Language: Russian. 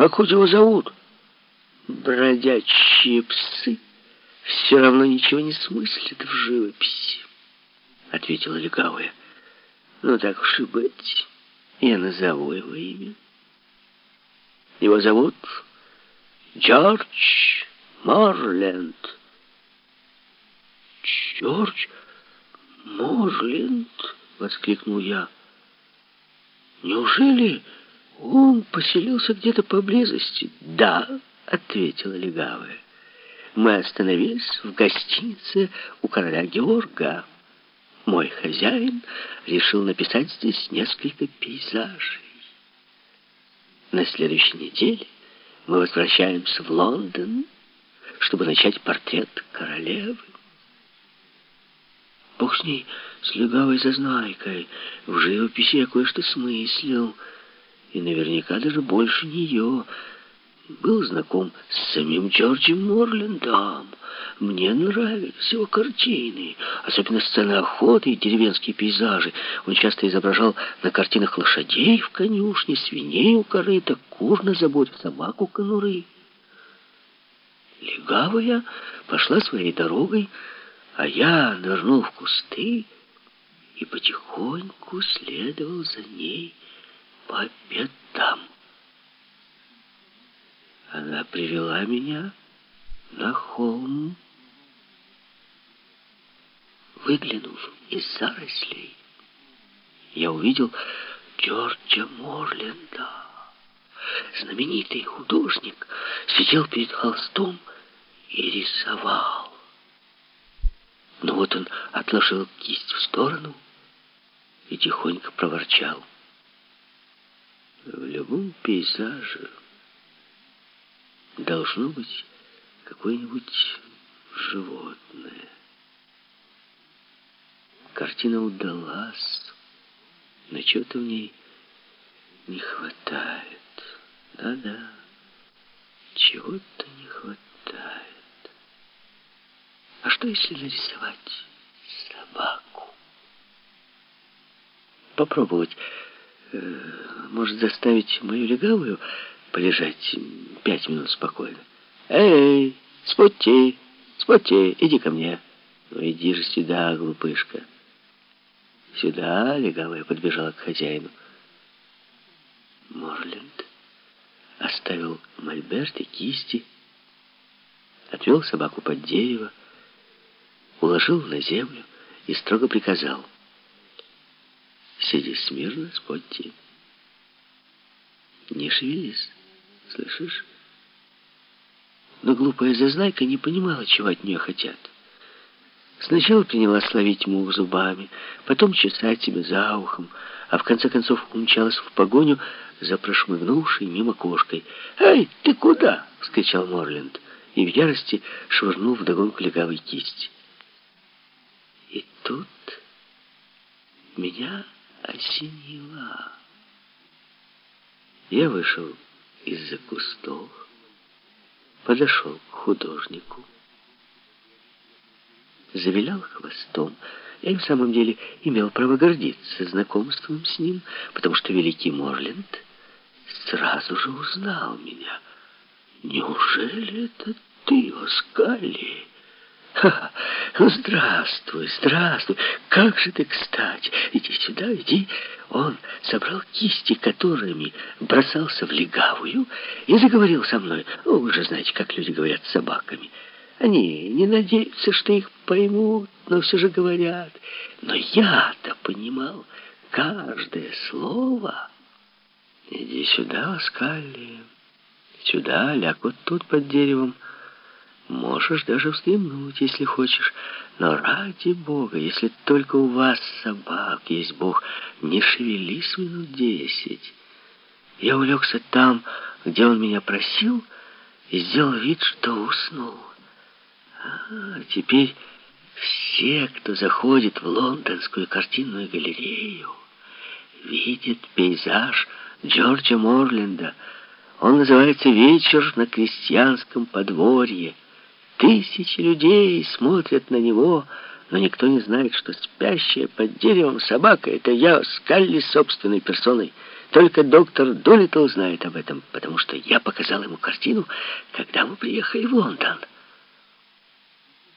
Как хоть его зовут? Бродячие псы все равно ничего не смыслят в живописи, ответила легавая. Ну так уж и быть, я назову его имя. Его зовут Джордж Морленд. Джордж Морленд? Воскликнул я. Неужели он поселился где-то поблизости? Да, ответила легавая. Мы остановились в гостинице у короля Георга. Мой хозяин решил написать здесь несколько пейзажей. На следующей неделе мы возвращаемся в Лондон, чтобы начать портрет королевы. Бог с ней, с легавой зазнайкой. В живописи я кое-что смыслил. И наверняка даже больше нее. Был знаком с самим Джорджем Морлендом. Мне нравились его картины, особенно сцены охоты и деревенские пейзажи. Он часто изображал на картинах лошадей в конюшне, свиней у корыта, кур на заборе, собак у конуры. Легавая пошла своей дорогой, а я нырнул в кусты и потихоньку следовал за ней по пятам. Она привела меня на холм. Выглянув из зарослей, я увидел Джорджа Морленда. Знаменитый художник сидел перед холстом и рисовал. Но вот он отложил кисть в сторону и тихонько проворчал. В любом пейзаже должно быть какое-нибудь животное. Картина удалась, но чего-то в ней не хватает. Да-да, чего-то не хватает. А что, если нарисовать собаку? Попробовать, может, заставить мою легавую полежать пять минут спокойно. Эй, Спотти, Спотти, иди ко мне. Ну, иди же сюда, глупышка. Сюда легавая подбежала к хозяину. Морленд оставил мольберт и кисти, отвел собаку под дерево, уложил на землю и строго приказал. «Сиди смирно, Спотти. Не шевелись, слышишь?» Но глупая зазнайка не понимала, чего от нее хотят. Сначала принялась ловить мух зубами, потом чесать себе за ухом, а в конце концов умчалась в погоню за прошмыгнувшей мимо кошкой. «Эй, ты куда?» — вскричал Морленд и в ярости швырнул вдогонку легавой кисть. И тут меня осенило. Я вышел из-за кустов, подошел к художнику, завилял хвостом. Я и в самом деле имел право гордиться знакомством с ним, потому что великий Морленд сразу же узнал меня. «Неужели это ты, Оскали?» Ха, ну, здравствуй, здравствуй, как же ты кстати. Иди сюда, иди. Он собрал кисти, которыми бросался в легавую, и заговорил со мной. Ну, вы же знаете, как люди говорят с собаками. Они не надеются, что их поймут, но все же говорят. Но я-то понимал каждое слово. Иди сюда, Скалли. Сюда, ляг вот тут под деревом. Можешь даже вздремнуть, если хочешь. Но ради Бога, если только у вас собак есть Бог, не шевелись минут десять. Я улегся там, где он меня просил, и сделал вид, что уснул. А теперь все, кто заходит в лондонскую картинную галерею, видят пейзаж Джорджа Морленда. Он называется «Вечер на крестьянском подворье». Тысячи людей смотрят на него, но никто не знает, что спящая под деревом собака — это я, Скалли, собственной персоной. Только доктор Дулиттл знает об этом, потому что я показал ему картину, когда мы приехали в Лондон.